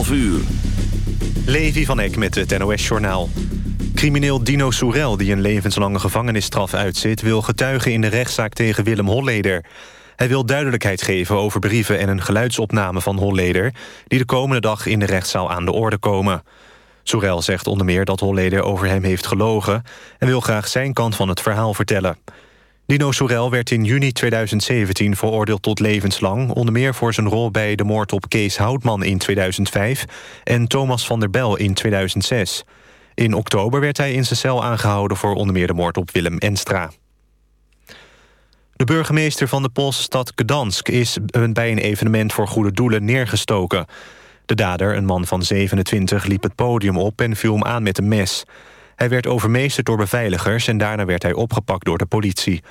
11 uur. Levi van Eck met het NOS-journaal. Crimineel Dino Soerel, die een levenslange gevangenisstraf uitzit... wil getuigen in de rechtszaak tegen Willem Holleder. Hij wil duidelijkheid geven over brieven en een geluidsopname van Holleder... die de komende dag in de rechtszaal aan de orde komen. Soerel zegt onder meer dat Holleder over hem heeft gelogen... en wil graag zijn kant van het verhaal vertellen. Dino Soerel werd in juni 2017 veroordeeld tot levenslang... onder meer voor zijn rol bij de moord op Kees Houtman in 2005... en Thomas van der Bel in 2006. In oktober werd hij in zijn cel aangehouden... voor onder meer de moord op Willem Enstra. De burgemeester van de Poolse stad Gdansk... is bij een evenement voor goede doelen neergestoken. De dader, een man van 27, liep het podium op... en viel hem aan met een mes... Hij werd overmeesterd door beveiligers en daarna werd hij opgepakt door de politie.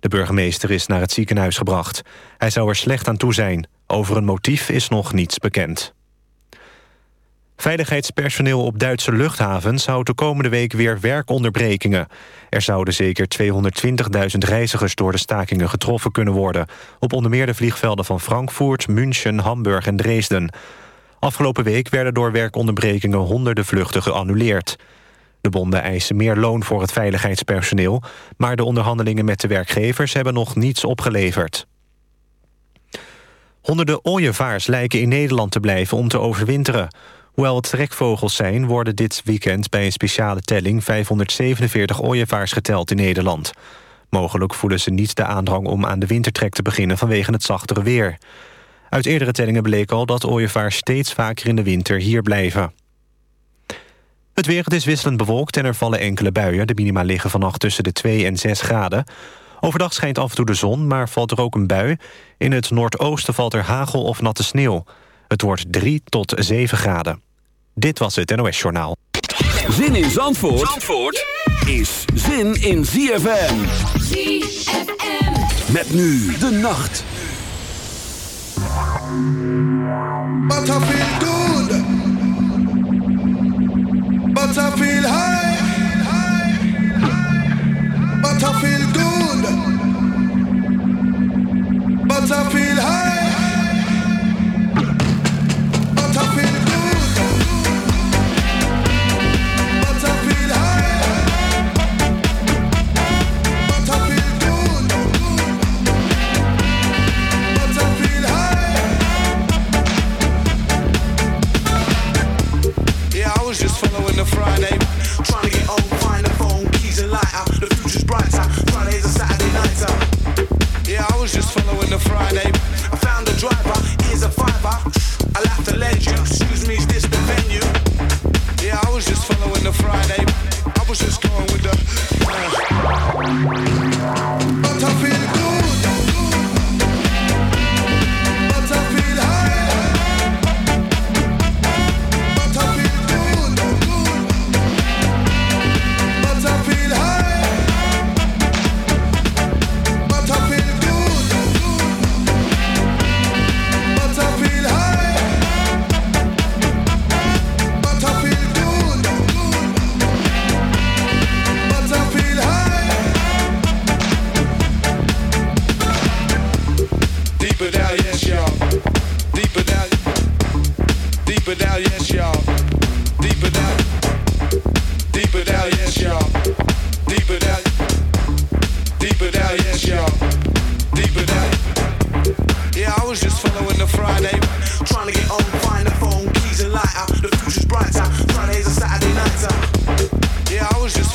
De burgemeester is naar het ziekenhuis gebracht. Hij zou er slecht aan toe zijn. Over een motief is nog niets bekend. Veiligheidspersoneel op Duitse luchthavens houdt de komende week weer werkonderbrekingen. Er zouden zeker 220.000 reizigers door de stakingen getroffen kunnen worden... op onder meer de vliegvelden van Frankfurt, München, Hamburg en Dresden. Afgelopen week werden door werkonderbrekingen honderden vluchten geannuleerd. De bonden eisen meer loon voor het veiligheidspersoneel... maar de onderhandelingen met de werkgevers hebben nog niets opgeleverd. Honderden ooievaars lijken in Nederland te blijven om te overwinteren. Hoewel het trekvogels zijn, worden dit weekend bij een speciale telling... 547 ooievaars geteld in Nederland. Mogelijk voelen ze niet de aandrang om aan de wintertrek te beginnen... vanwege het zachtere weer. Uit eerdere tellingen bleek al dat ooievaars steeds vaker in de winter hier blijven. Het weer, het is wisselend bewolkt en er vallen enkele buien. De minima liggen vannacht tussen de 2 en 6 graden. Overdag schijnt af en toe de zon, maar valt er ook een bui. In het noordoosten valt er hagel of natte sneeuw. Het wordt 3 tot 7 graden. Dit was het NOS Journaal. Zin in Zandvoort, Zandvoort is zin in ZFM. ZFM. Met nu de nacht. But I feel good. But I feel high. But I feel good. But I feel high. The Friday. Trying to get home, find the phone, keys and lighter. The future's brighter. Friday's a Saturday nighter. Yeah, I was just following the Friday. I found a driver, here's a fiver. I'll have to lend you. Excuse me, is this the venue? Yeah, I was just following the Friday. Deeper down, yes, y'all. Deeper down. Deeper down, yes, y'all. Deeper down. Deeper down, yes, y'all. Deeper down. Yeah, I was just following the Friday. Trying to get home, find the phone, keys and lighter. The future's brighter. Friday's a Saturday nighter. Yeah, I was just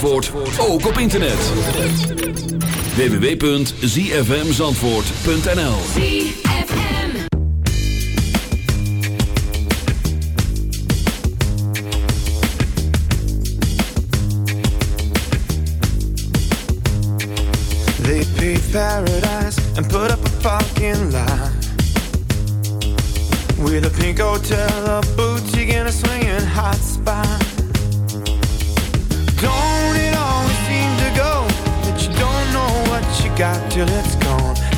Zandvoort ook op internet. www.zfmzandvoort.nl They paved paradise and put up a fucking lie With a pink hotel, a boutique and a swinging hot spot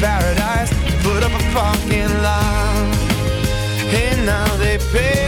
paradise Put up a fucking line And now they pay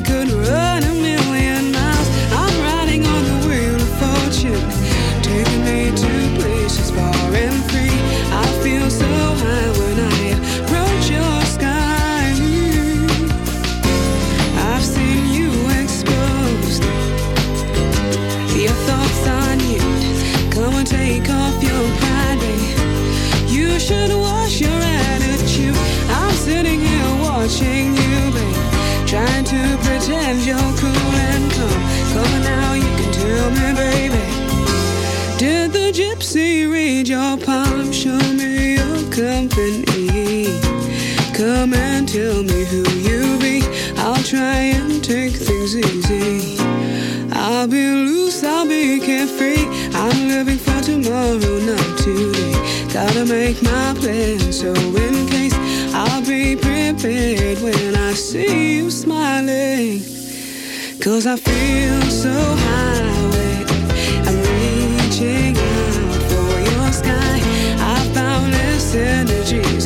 see you smiling. Cause I feel so high, I'm reaching out for your sky. I found this energy's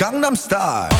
Gangnam Style.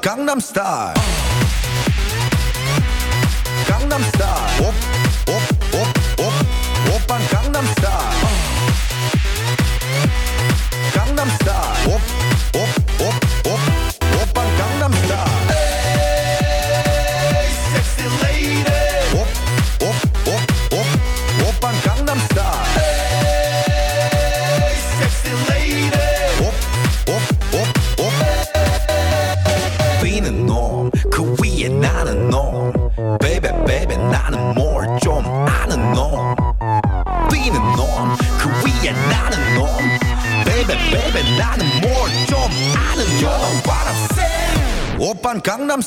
Gangnam Style.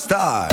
star.